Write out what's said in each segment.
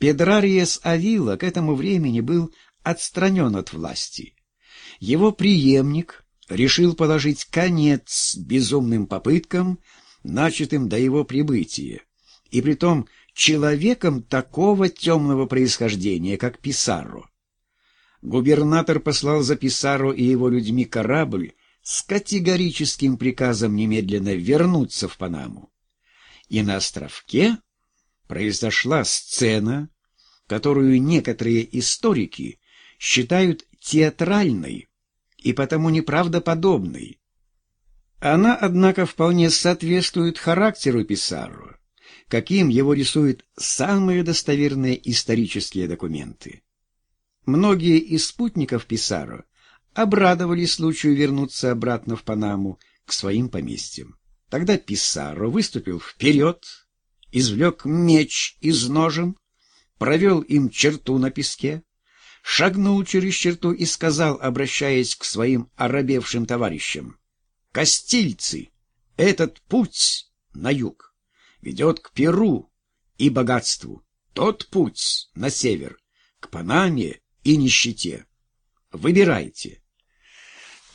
Педрариес Авила к этому времени был отстранен от власти. Его преемник решил положить конец безумным попыткам, начатым до его прибытия, и притом человеком такого темного происхождения, как Писаро. Губернатор послал за Писаро и его людьми корабль с категорическим приказом немедленно вернуться в Панаму. И на островке произошла сцена, которую некоторые историки считают театральной и потому неправдоподобной. Она, однако, вполне соответствует характеру Писарро, каким его рисуют самые достоверные исторические документы. Многие из спутников Писаро обрадовались случаю вернуться обратно в Панаму к своим поместьям. Тогда Писаро выступил вперед, извлек меч из ножен, провел им черту на песке, шагнул через черту и сказал, обращаясь к своим оробевшим товарищам, «Костильцы, этот путь на юг ведет к Перу и богатству, тот путь на север, к Панаме и нищете. Выбирайте».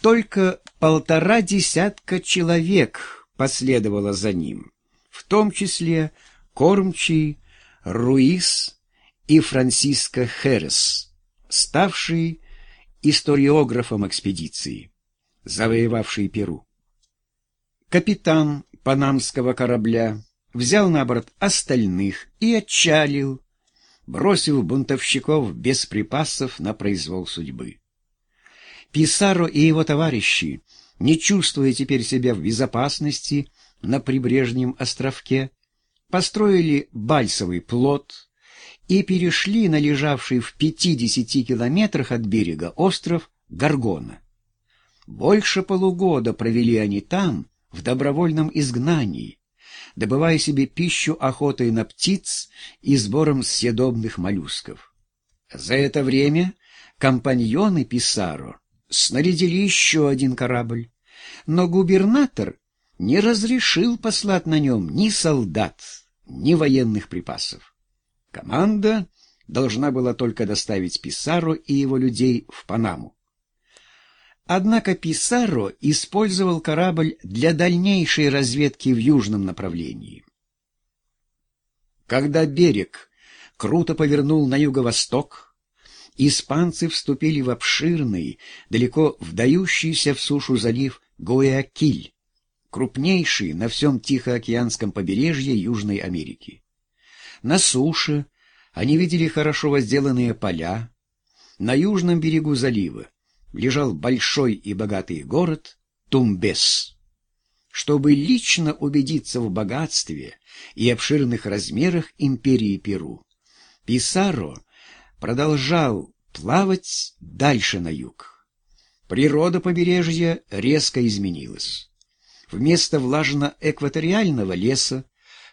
Только полтора десятка человек последовало за ним, в том числе кормчий Руис и Франсиско Херес ставший историографом экспедиции, завоевавший Перу. Капитан панамского корабля взял на борт остальных и отчалил, бросив бунтовщиков без припасов на произвол судьбы. Писаро и его товарищи, не чувствуя теперь себя в безопасности на прибрежном островке, построили бальсовый плот, и перешли на лежавший в 50 километрах от берега остров Гаргона. Больше полугода провели они там, в добровольном изгнании, добывая себе пищу охотой на птиц и сбором съедобных моллюсков. За это время компаньоны Писаро снарядили еще один корабль, но губернатор не разрешил послать на нем ни солдат, ни военных припасов. Команда должна была только доставить Писаро и его людей в Панаму. Однако Писаро использовал корабль для дальнейшей разведки в южном направлении. Когда берег круто повернул на юго-восток, испанцы вступили в обширный, далеко вдающийся в сушу залив Гуякиль, крупнейший на всем Тихоокеанском побережье Южной Америки. На суше они видели хорошо возделанные поля. На южном берегу залива лежал большой и богатый город Тумбес. Чтобы лично убедиться в богатстве и обширных размерах империи Перу, Писаро продолжал плавать дальше на юг. Природа побережья резко изменилась. Вместо влажно-экваториального леса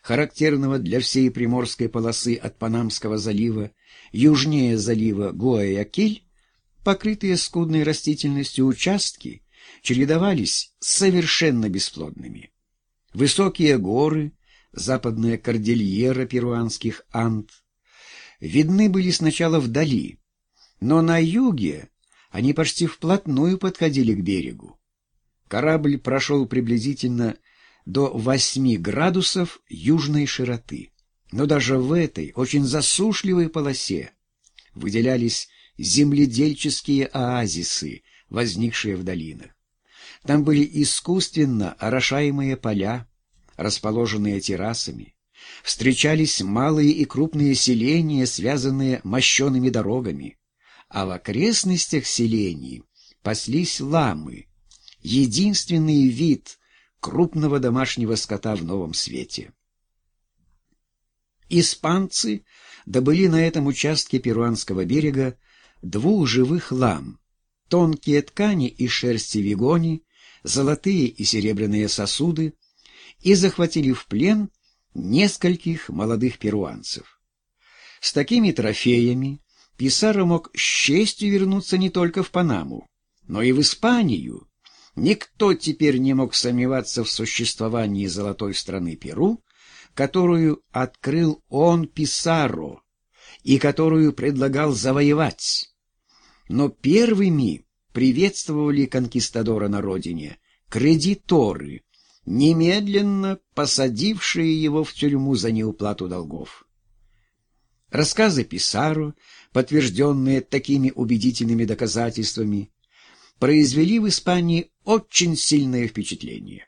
характерного для всей приморской полосы от Панамского залива, южнее залива Гуаякиль, покрытые скудной растительностью участки чередовались совершенно бесплодными. Высокие горы, западная кордильера перуанских Анд, видны были сначала вдали, но на юге они почти вплотную подходили к берегу. Корабль прошел приблизительно до 8 градусов южной широты. Но даже в этой очень засушливой полосе выделялись земледельческие оазисы, возникшие в долинах. Там были искусственно орошаемые поля, расположенные террасами. Встречались малые и крупные селения, связанные мощеными дорогами. А в окрестностях селений паслись ламы, единственный вид крупного домашнего скота в новом свете. Испанцы добыли на этом участке перуанского берега двух живых лам, тонкие ткани из шерсти вигони, золотые и серебряные сосуды и захватили в плен нескольких молодых перуанцев. С такими трофеями Писаро мог с честью вернуться не только в Панаму, но и в Испанию, Никто теперь не мог сомневаться в существовании золотой страны Перу, которую открыл он Писаро, и которую предлагал завоевать. Но первыми приветствовали конкистадора на родине кредиторы, немедленно посадившие его в тюрьму за неуплату долгов. Рассказы Писаро, подтвержденные такими убедительными доказательствами, произвели в Испании очень сильное впечатление.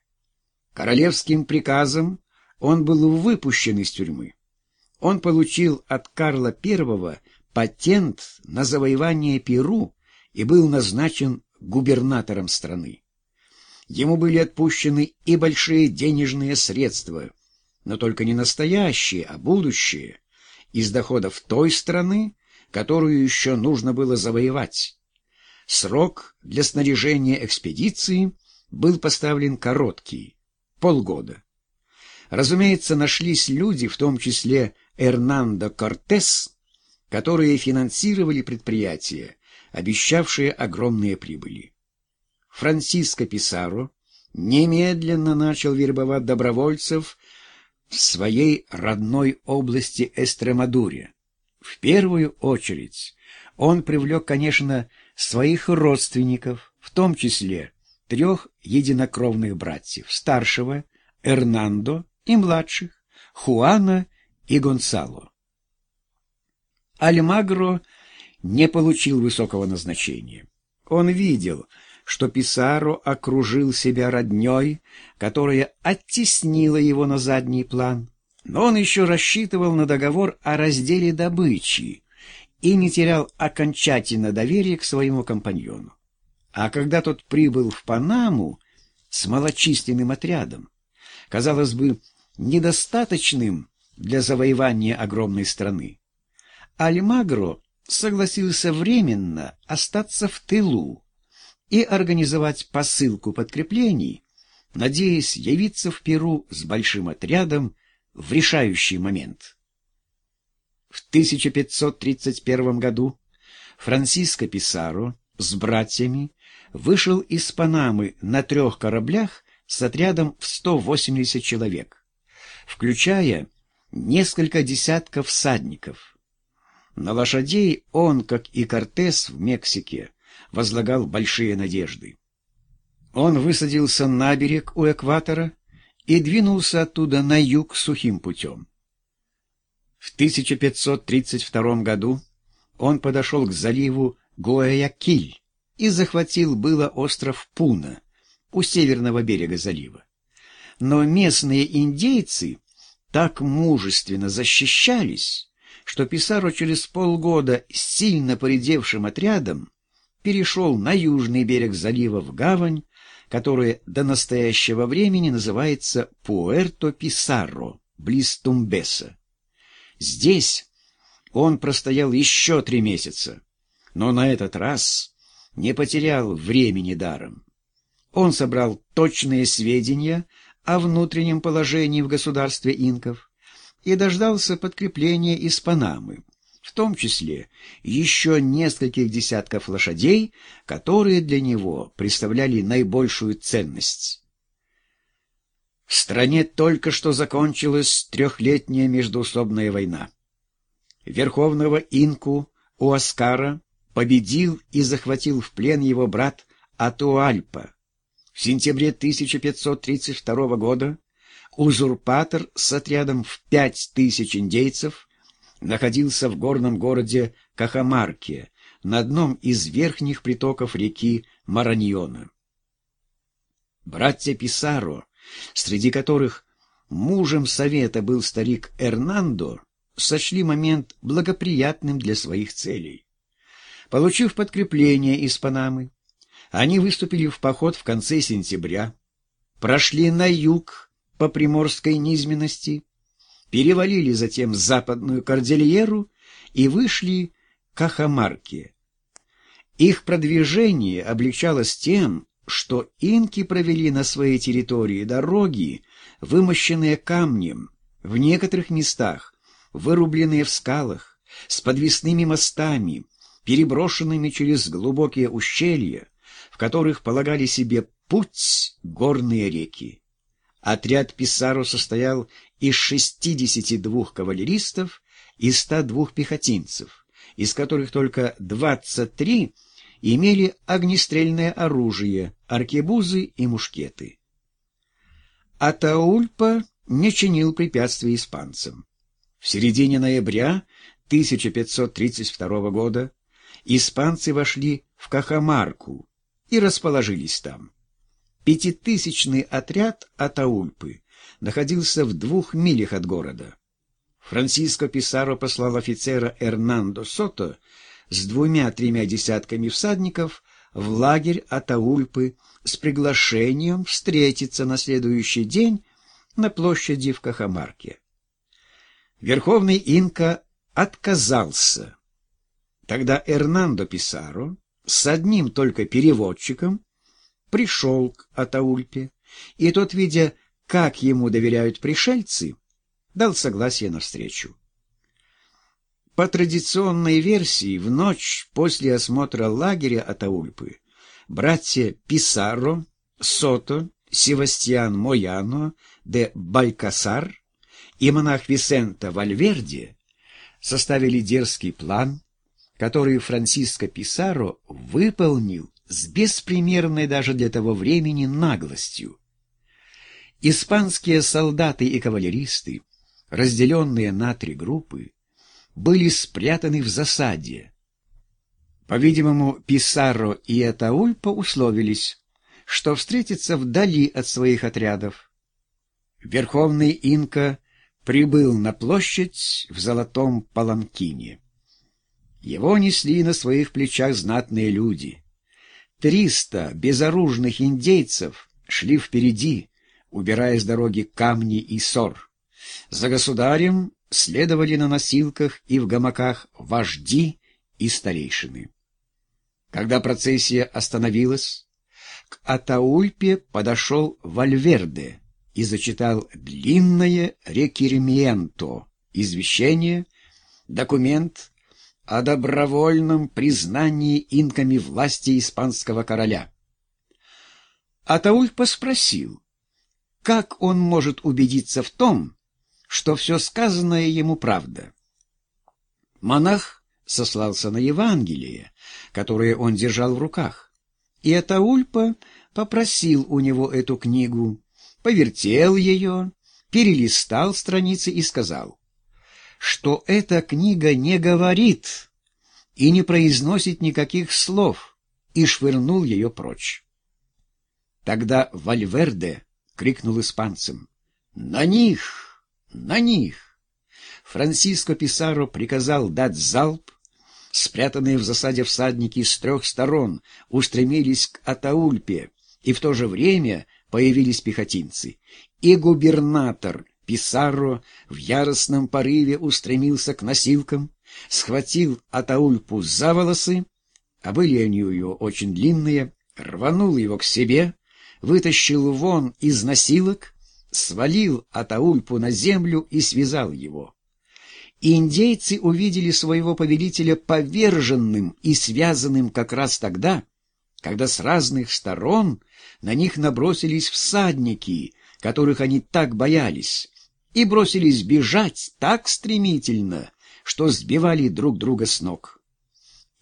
Королевским приказом он был выпущен из тюрьмы. Он получил от Карла I патент на завоевание Перу и был назначен губернатором страны. Ему были отпущены и большие денежные средства, но только не настоящие, а будущие, из доходов той страны, которую еще нужно было завоевать. Срок для снаряжения экспедиции был поставлен короткий — полгода. Разумеется, нашлись люди, в том числе Эрнандо Кортес, которые финансировали предприятия, обещавшие огромные прибыли. Франциско Писаро немедленно начал вербовать добровольцев в своей родной области Эстремадуре. В первую очередь он привлек, конечно, своих родственников, в том числе трех единокровных братьев, старшего Эрнандо и младших Хуана и Гонсало. Альмагро не получил высокого назначения. Он видел, что Писаро окружил себя родней, которая оттеснила его на задний план, но он еще рассчитывал на договор о разделе добычи и не терял окончательно доверия к своему компаньону. А когда тот прибыл в Панаму с малочисленным отрядом, казалось бы, недостаточным для завоевания огромной страны, Альмагро согласился временно остаться в тылу и организовать посылку подкреплений, надеясь явиться в Перу с большим отрядом в решающий момент. В 1531 году Франциско Писаро с братьями вышел из Панамы на трех кораблях с отрядом в 180 человек, включая несколько десятков всадников. На лошадей он, как и Кортес в Мексике, возлагал большие надежды. Он высадился на берег у экватора и двинулся оттуда на юг сухим путем. В 1532 году он подошел к заливу Гуаякиль и захватил было остров Пуна у северного берега залива. Но местные индейцы так мужественно защищались, что Писаро через полгода с сильно поредевшим отрядом перешел на южный берег залива в гавань, которая до настоящего времени называется Пуэрто-Писарро, близ Тумбеса. Здесь он простоял еще три месяца, но на этот раз не потерял времени даром. Он собрал точные сведения о внутреннем положении в государстве инков, и дождался подкрепления из Панамы, в том числе еще нескольких десятков лошадей, которые для него представляли наибольшую ценность. В стране только что закончилась трехлетняя междоусобная война. Верховного инку Уаскара победил и захватил в плен его брат Атуальпа. В сентябре 1532 года узурпатор с отрядом в пять тысяч индейцев находился в горном городе Кахамарке, на одном из верхних притоков реки Мараньона. Братья Писаро, среди которых мужем совета был старик Эрнандо, сочли момент благоприятным для своих целей. Получив подкрепление из Панамы, они выступили в поход в конце сентября, прошли на юг по приморской низменности, перевалили затем западную кордильеру и вышли к Ахамарке. Их продвижение облегчалось тем, что инки провели на своей территории дороги, вымощенные камнем, в некоторых местах, вырубленные в скалах, с подвесными мостами, переброшенными через глубокие ущелья, в которых полагали себе путь горные реки. Отряд Писаро состоял из 62 кавалеристов и 102 пехотинцев, из которых только 23 имели огнестрельное оружие, аркебузы и мушкеты. Атаульпа не чинил препятствий испанцам. В середине ноября 1532 года испанцы вошли в Кахамарку и расположились там. Пятитысячный отряд Атаульпы находился в двух милях от города. Франциско Писаро послал офицера Эрнандо Сото с двумя-тремя десятками всадников в лагерь Атаульпы с приглашением встретиться на следующий день на площади в Кахамарке. Верховный инка отказался. Тогда Эрнандо Писаро с одним только переводчиком пришел к Атаульпе, и тот, видя, как ему доверяют пришельцы, дал согласие на встречу. По традиционной версии, в ночь после осмотра лагеря Атаульпы братья Писаро, Сото, Севастьян Мояно де Балькасар и монах Висента Вальверди составили дерзкий план, который Франциско Писаро выполнил с беспримерной даже для того времени наглостью. Испанские солдаты и кавалеристы, разделенные на три группы, были спрятаны в засаде. По-видимому, Писаро и Атаульпа условились, что встретятся вдали от своих отрядов. Верховный инка прибыл на площадь в золотом паланкине. Его несли на своих плечах знатные люди. Триста безоружных индейцев шли впереди, убирая с дороги камни и сор. За государем следовали на носилках и в гамаках вожди и старейшины. Когда процессия остановилась, к Атаульпе подошел Вальверде и зачитал длинное рекерменто, извещение, документ о добровольном признании инками власти испанского короля. Атаульпа спросил, как он может убедиться в том, что все сказанное ему правда. Монах сослался на Евангелие, которое он держал в руках, и Атаульпа попросил у него эту книгу, повертел ее, перелистал страницы и сказал, что эта книга не говорит и не произносит никаких слов, и швырнул ее прочь. Тогда Вальверде крикнул испанцам «На них! На них!» Франциско Писаро приказал дать залп, спрятанные в засаде всадники с трех сторон устремились к Атаульпе, и в то же время появились пехотинцы. И губернатор Писаро в яростном порыве устремился к носилкам, схватил Атаульпу за волосы, а были они у ее очень длинные, рванул его к себе, вытащил вон из носилок, свалил Атаульпу на землю и связал его индейцы увидели своего повелителя поверженным и связанным как раз тогда, когда с разных сторон на них набросились всадники, которых они так боялись, и бросились бежать так стремительно, что сбивали друг друга с ног.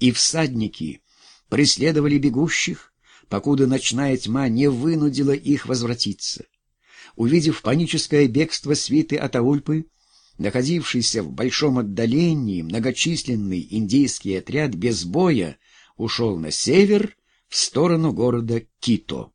И всадники преследовали бегущих, покуда ночная тьма не вынудила их возвратиться. Увидев паническое бегство свиты Атаульпы, находившийся в большом отдалении многочисленный индейский отряд без боя ушел на север в сторону города Кито.